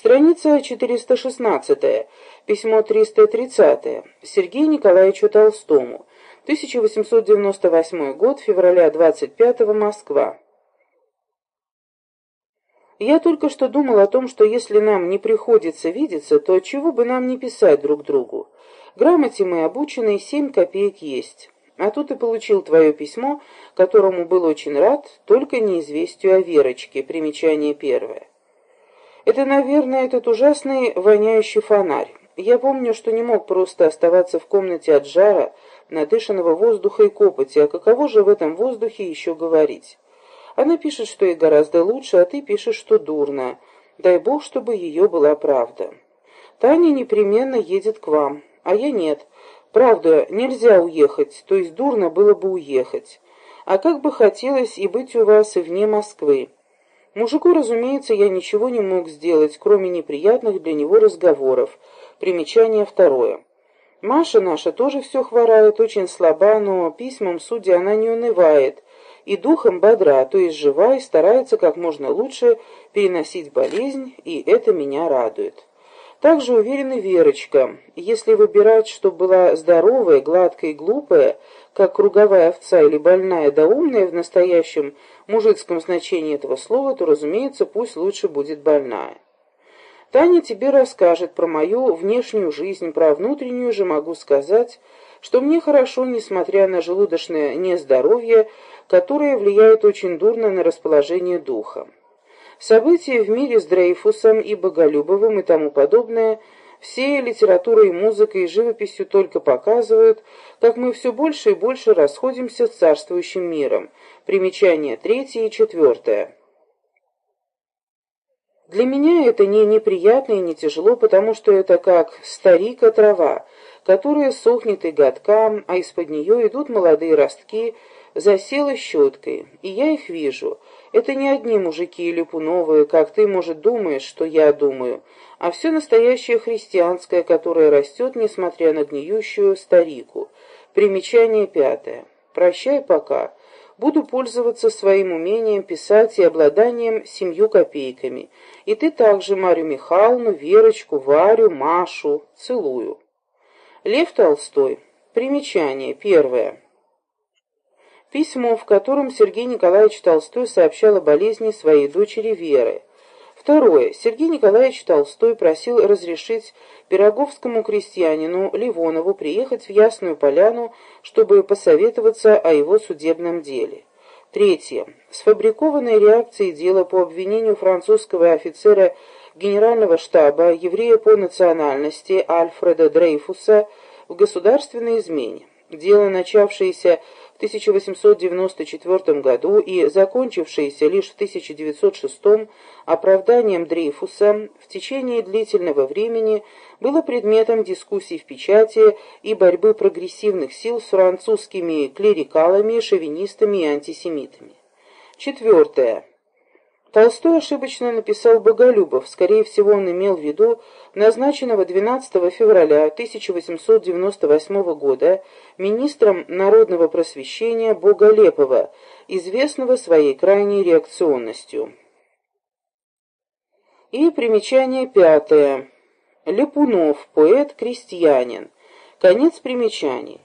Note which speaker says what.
Speaker 1: Страница 416, письмо 330, Сергею Николаевичу Толстому, 1898 год, февраля 25 Москва. Я только что думал о том, что если нам не приходится видеться, то чего бы нам не писать друг другу. Грамоте мы обучены, семь копеек есть. А тут и получил твое письмо, которому был очень рад, только неизвестию о Верочке, примечание первое. Это, наверное, этот ужасный воняющий фонарь. Я помню, что не мог просто оставаться в комнате от жара, надышанного воздуха и копоти, а каково же в этом воздухе еще говорить? Она пишет, что ей гораздо лучше, а ты пишешь, что дурно. Дай бог, чтобы ее была правда. Таня непременно едет к вам, а я нет. Правда, нельзя уехать, то есть дурно было бы уехать. А как бы хотелось и быть у вас и вне Москвы. Мужику, разумеется, я ничего не мог сделать, кроме неприятных для него разговоров. Примечание второе. Маша наша тоже все хворает, очень слаба, но письмам, судя, она не унывает, и духом бодра, то есть жива и старается как можно лучше переносить болезнь, и это меня радует. Также уверена Верочка, если выбирать, чтобы была здоровая, гладкая и глупая, как круговая овца или больная да умная в настоящем мужицком значении этого слова, то, разумеется, пусть лучше будет больная. Таня тебе расскажет про мою внешнюю жизнь, про внутреннюю же могу сказать, что мне хорошо, несмотря на желудочное нездоровье, которое влияет очень дурно на расположение духа. События в мире с Дрейфусом и Боголюбовым и тому подобное – все литература и музыка и живописью только показывают, как мы все больше и больше расходимся с царствующим миром. Примечание третье и четвертое. Для меня это не неприятно и не тяжело, потому что это как старика трава, которая сохнет и годкам, а из-под нее идут молодые ростки, засела щеткой, и я их вижу. Это не одни мужики или пуновые, как ты, может, думаешь, что я думаю, а все настоящее христианское, которое растет, несмотря на гниющую старику. Примечание пятое. Прощай пока. Буду пользоваться своим умением писать и обладанием семью копейками. И ты также Марию Михайловну, Верочку, Варю, Машу. Целую. Лев Толстой. Примечание. Первое. Письмо, в котором Сергей Николаевич Толстой сообщал о болезни своей дочери Веры. Второе. Сергей Николаевич Толстой просил разрешить пироговскому крестьянину Ливонову приехать в Ясную Поляну, чтобы посоветоваться о его судебном деле. Третье. Сфабрикованные реакции дела по обвинению французского офицера генерального штаба, еврея по национальности Альфреда Дрейфуса в государственной измене. Дело, начавшееся 1894 году и закончившееся лишь в 1906 оправданием Дрейфуса в течение длительного времени было предметом дискуссий в печати и борьбы прогрессивных сил с французскими клерикалами, шовинистами и антисемитами. Четвертое. Толстой ошибочно написал Боголюбов, скорее всего, он имел в виду назначенного 12 февраля 1898 года министром народного просвещения Боголепова, известного своей крайней реакционностью. И примечание пятое. Лепунов, поэт-крестьянин. Конец примечаний.